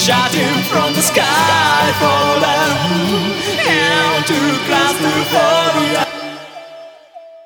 shouting from the sky, falling into claustrophobic.